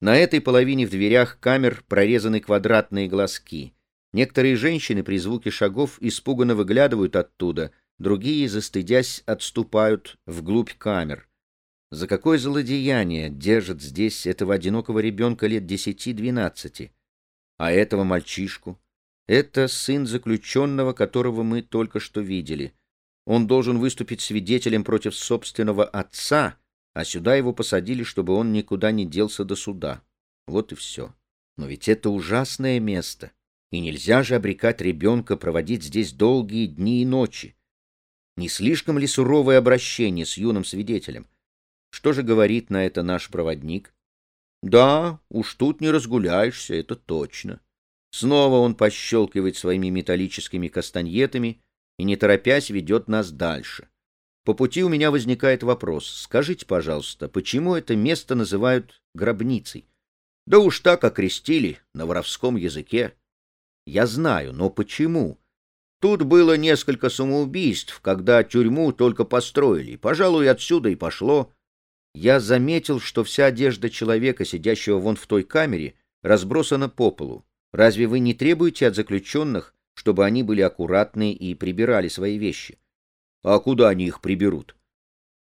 На этой половине в дверях камер прорезаны квадратные глазки. Некоторые женщины при звуке шагов испуганно выглядывают оттуда, другие, застыдясь, отступают вглубь камер. За какое злодеяние держат здесь этого одинокого ребенка лет десяти-двенадцати? А этого мальчишку? Это сын заключенного, которого мы только что видели. Он должен выступить свидетелем против собственного отца, а сюда его посадили, чтобы он никуда не делся до суда. Вот и все. Но ведь это ужасное место, и нельзя же обрекать ребенка проводить здесь долгие дни и ночи. Не слишком ли суровое обращение с юным свидетелем? Что же говорит на это наш проводник? Да, уж тут не разгуляешься, это точно. Снова он пощелкивает своими металлическими кастаньетами и, не торопясь, ведет нас дальше. По пути у меня возникает вопрос. Скажите, пожалуйста, почему это место называют гробницей? Да уж так окрестили на воровском языке. Я знаю, но почему? Тут было несколько самоубийств, когда тюрьму только построили. Пожалуй, отсюда и пошло. Я заметил, что вся одежда человека, сидящего вон в той камере, разбросана по полу. Разве вы не требуете от заключенных, чтобы они были аккуратны и прибирали свои вещи? А куда они их приберут?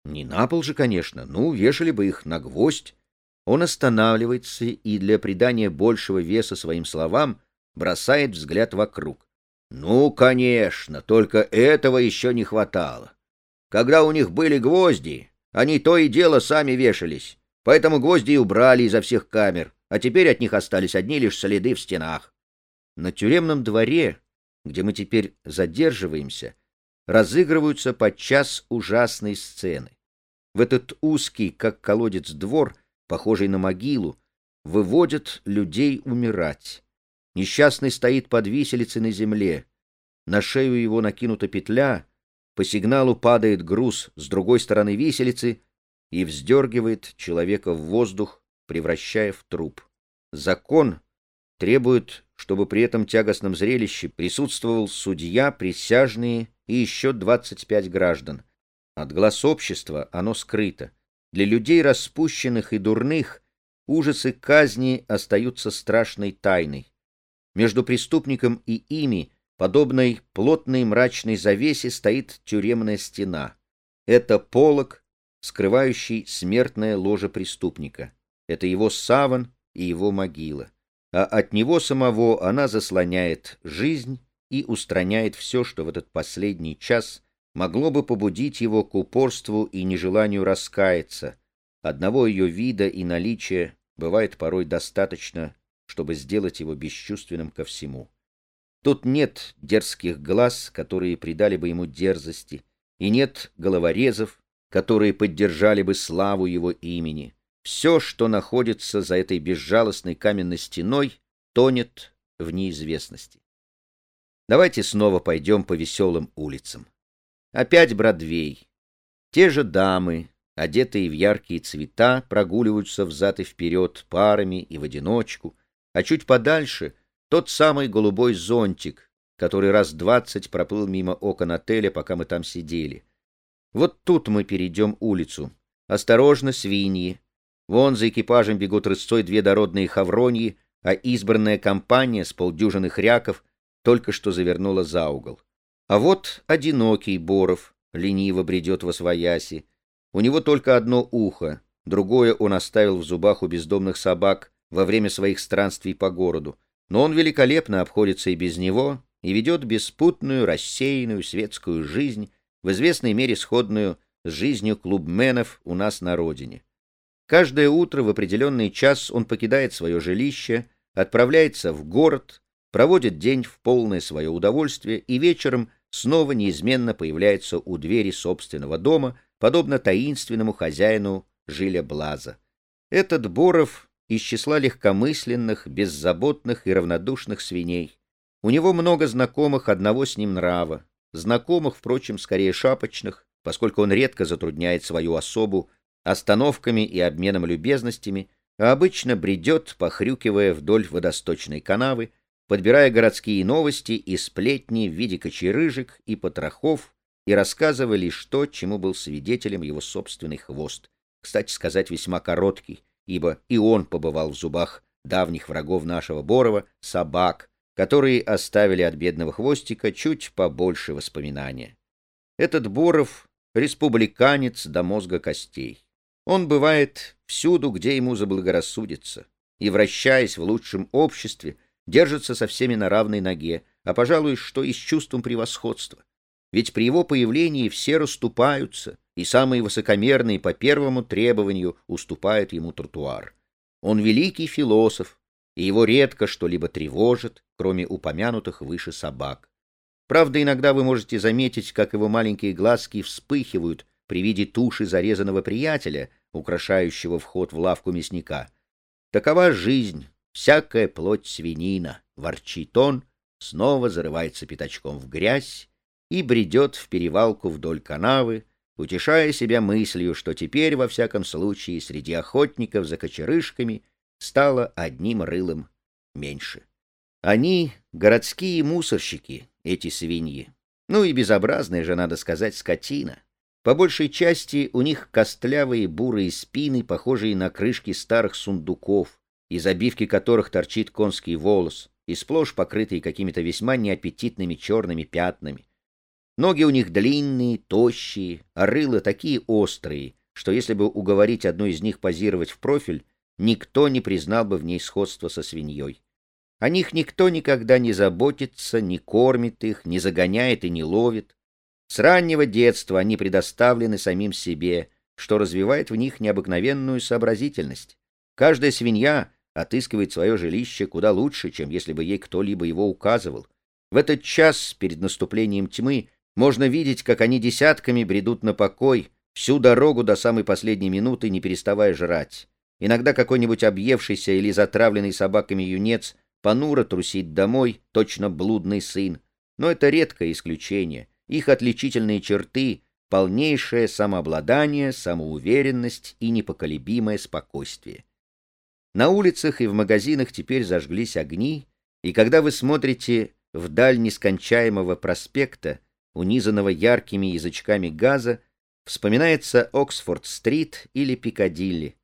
Не на пол же, конечно, ну, вешали бы их на гвоздь. Он останавливается и для придания большего веса своим словам бросает взгляд вокруг. Ну, конечно, только этого еще не хватало. Когда у них были гвозди, они то и дело сами вешались, поэтому гвозди и убрали изо всех камер, а теперь от них остались одни лишь следы в стенах. На тюремном дворе, где мы теперь задерживаемся, разыгрываются подчас ужасные сцены. В этот узкий, как колодец, двор, похожий на могилу, выводят людей умирать. Несчастный стоит под виселицей на земле. На шею его накинута петля, по сигналу падает груз с другой стороны виселицы и вздергивает человека в воздух, превращая в труп. Закон требует, чтобы при этом тягостном зрелище присутствовал судья, присяжные и еще 25 граждан. От глаз общества оно скрыто. Для людей распущенных и дурных ужасы казни остаются страшной тайной. Между преступником и ими, подобной плотной мрачной завесе, стоит тюремная стена. Это полог, скрывающий смертное ложе преступника. Это его саван и его могила. А от него самого она заслоняет жизнь и устраняет все, что в этот последний час могло бы побудить его к упорству и нежеланию раскаяться. Одного ее вида и наличия бывает порой достаточно чтобы сделать его бесчувственным ко всему. Тут нет дерзких глаз, которые придали бы ему дерзости, и нет головорезов, которые поддержали бы славу его имени. Все, что находится за этой безжалостной каменной стеной, тонет в неизвестности. Давайте снова пойдем по веселым улицам. Опять Бродвей. Те же дамы, одетые в яркие цвета, прогуливаются взад и вперед парами и в одиночку — а чуть подальше тот самый голубой зонтик, который раз двадцать проплыл мимо окон отеля, пока мы там сидели. Вот тут мы перейдем улицу. Осторожно, свиньи. Вон за экипажем бегут рысцой две дородные хавроньи, а избранная компания с полдюжины хряков только что завернула за угол. А вот одинокий Боров лениво бредет во свояси. У него только одно ухо, другое он оставил в зубах у бездомных собак, во время своих странствий по городу, но он великолепно обходится и без него и ведет беспутную, рассеянную светскую жизнь, в известной мере сходную с жизнью клубменов у нас на родине. Каждое утро в определенный час он покидает свое жилище, отправляется в город, проводит день в полное свое удовольствие и вечером снова неизменно появляется у двери собственного дома, подобно таинственному хозяину Жиля Блаза. Этот Боров из числа легкомысленных, беззаботных и равнодушных свиней. У него много знакомых одного с ним нрава, знакомых, впрочем, скорее шапочных, поскольку он редко затрудняет свою особу остановками и обменом любезностями, а обычно бредет, похрюкивая вдоль водосточной канавы, подбирая городские новости и сплетни в виде кочерыжек и потрохов, и рассказывая лишь то, чему был свидетелем его собственный хвост. Кстати сказать, весьма короткий, ибо и он побывал в зубах давних врагов нашего Борова, собак, которые оставили от бедного хвостика чуть побольше воспоминания. Этот Боров — республиканец до мозга костей. Он бывает всюду, где ему заблагорассудится, и, вращаясь в лучшем обществе, держится со всеми на равной ноге, а, пожалуй, что и с чувством превосходства. Ведь при его появлении все расступаются, и самые высокомерные по первому требованию уступают ему тротуар. Он великий философ, и его редко что-либо тревожит, кроме упомянутых выше собак. Правда, иногда вы можете заметить, как его маленькие глазки вспыхивают при виде туши зарезанного приятеля, украшающего вход в лавку мясника. Такова жизнь, всякая плоть свинина, ворчит он, снова зарывается пятачком в грязь и бредет в перевалку вдоль канавы, утешая себя мыслью, что теперь, во всяком случае, среди охотников за кочерышками стало одним рылом меньше. Они — городские мусорщики, эти свиньи. Ну и безобразная же, надо сказать, скотина. По большей части у них костлявые бурые спины, похожие на крышки старых сундуков, из обивки которых торчит конский волос, и сплошь покрытые какими-то весьма неаппетитными черными пятнами. Ноги у них длинные, тощие, а рыла такие острые, что если бы уговорить одну из них позировать в профиль, никто не признал бы в ней сходство со свиньей. О них никто никогда не заботится, не кормит их, не загоняет и не ловит. С раннего детства они предоставлены самим себе, что развивает в них необыкновенную сообразительность. Каждая свинья отыскивает свое жилище куда лучше, чем если бы ей кто-либо его указывал. В этот час перед наступлением тьмы можно видеть, как они десятками бредут на покой, всю дорогу до самой последней минуты, не переставая жрать. Иногда какой-нибудь объевшийся или затравленный собаками юнец понуро трусит домой, точно блудный сын. Но это редкое исключение. Их отличительные черты — полнейшее самообладание, самоуверенность и непоколебимое спокойствие. На улицах и в магазинах теперь зажглись огни, и когда вы смотрите вдаль нескончаемого проспекта, унизанного яркими язычками газа, вспоминается Оксфорд-стрит или Пикадилли.